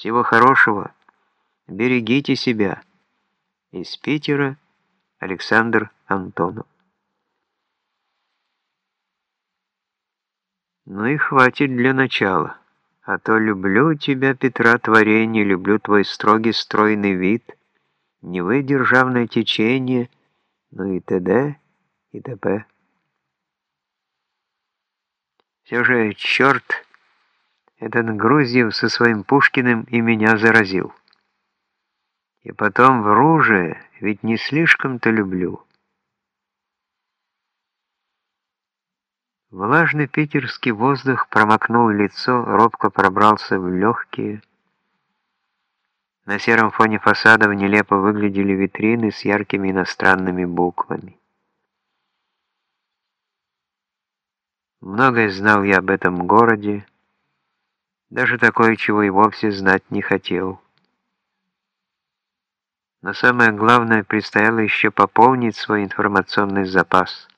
Всего хорошего. Берегите себя. Из Питера Александр Антонов. Ну и хватит для начала. А то люблю тебя, Петра, творение, люблю твой строгий стройный вид, не вы державное течение, ну и т.д. и т.п. Все же, черт, этот Грузьев со своим Пушкиным и меня заразил. И потом в руже, ведь не слишком-то люблю. Влажный питерский воздух промокнул лицо, робко пробрался в легкие. На сером фоне фасадов нелепо выглядели витрины с яркими иностранными буквами. Многое знал я об этом городе, даже такое, чего и вовсе знать не хотел. Но самое главное, предстояло еще пополнить свой информационный запас.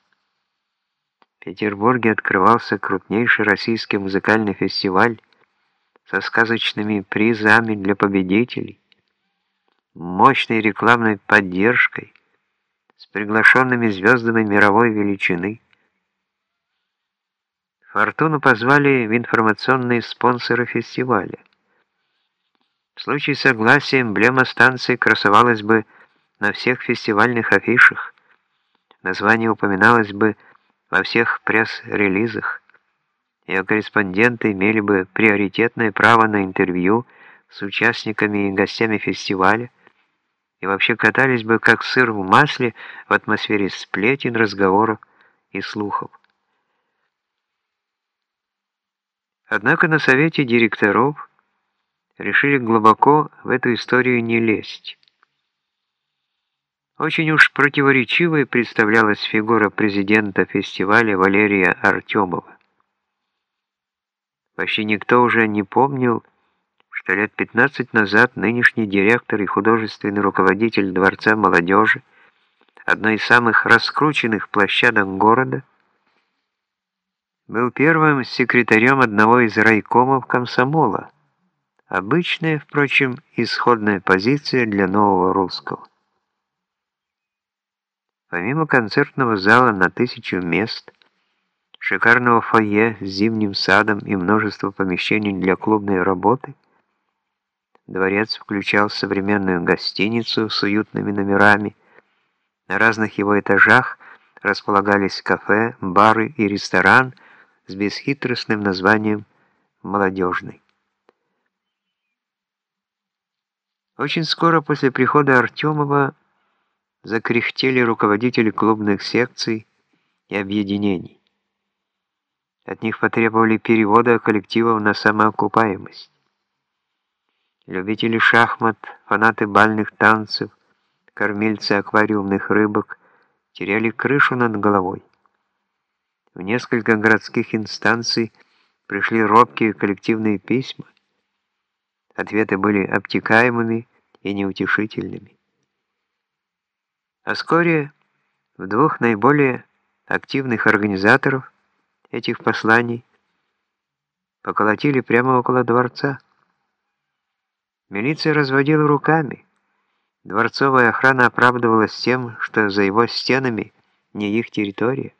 В Петербурге открывался крупнейший российский музыкальный фестиваль со сказочными призами для победителей, мощной рекламной поддержкой, с приглашенными звездами мировой величины. Фортуну позвали в информационные спонсоры фестиваля. В случае согласия эмблема станции красовалась бы на всех фестивальных афишах. Название упоминалось бы во всех пресс-релизах. Ее корреспонденты имели бы приоритетное право на интервью с участниками и гостями фестиваля и вообще катались бы как сыр в масле в атмосфере сплетен, разговоров и слухов. Однако на совете директоров решили глубоко в эту историю не лезть. Очень уж противоречивой представлялась фигура президента фестиваля Валерия Артемова. Почти никто уже не помнил, что лет 15 назад нынешний директор и художественный руководитель Дворца молодежи, одной из самых раскрученных площадок города, был первым секретарем одного из райкомов комсомола. Обычная, впрочем, исходная позиция для нового русского. Помимо концертного зала на тысячу мест, шикарного фойе с зимним садом и множество помещений для клубной работы, дворец включал современную гостиницу с уютными номерами. На разных его этажах располагались кафе, бары и ресторан – с бесхитростным названием «Молодежный». Очень скоро после прихода Артемова закряхтели руководители клубных секций и объединений. От них потребовали перевода коллективов на самоокупаемость. Любители шахмат, фанаты бальных танцев, кормильцы аквариумных рыбок теряли крышу над головой. В несколько городских инстанций пришли робкие коллективные письма. Ответы были обтекаемыми и неутешительными. А вскоре в двух наиболее активных организаторов этих посланий поколотили прямо около дворца. Милиция разводила руками. Дворцовая охрана оправдывалась тем, что за его стенами не их территория.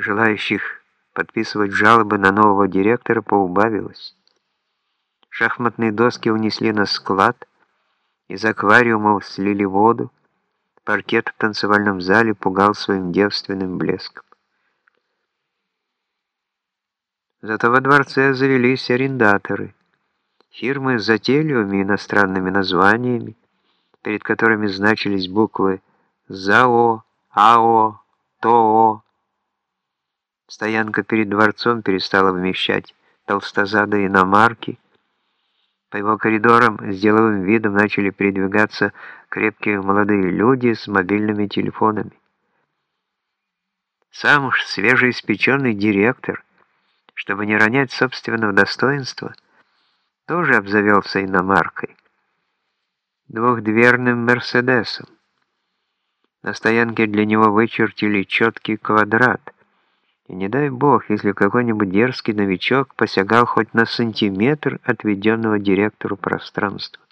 Желающих подписывать жалобы на нового директора поубавилось. Шахматные доски унесли на склад, из аквариумов слили воду, паркет в танцевальном зале пугал своим девственным блеском. Зато во дворце завелись арендаторы, фирмы с затейливыми иностранными названиями, перед которыми значились буквы ЗАО, АО, ТОО, Стоянка перед дворцом перестала вмещать толстозадые иномарки. По его коридорам с деловым видом начали передвигаться крепкие молодые люди с мобильными телефонами. Сам уж свежеиспеченный директор, чтобы не ронять собственного достоинства, тоже обзавелся иномаркой. Двухдверным «Мерседесом». На стоянке для него вычертили четкий квадрат — И не дай бог, если какой-нибудь дерзкий новичок посягал хоть на сантиметр отведенного директору пространства.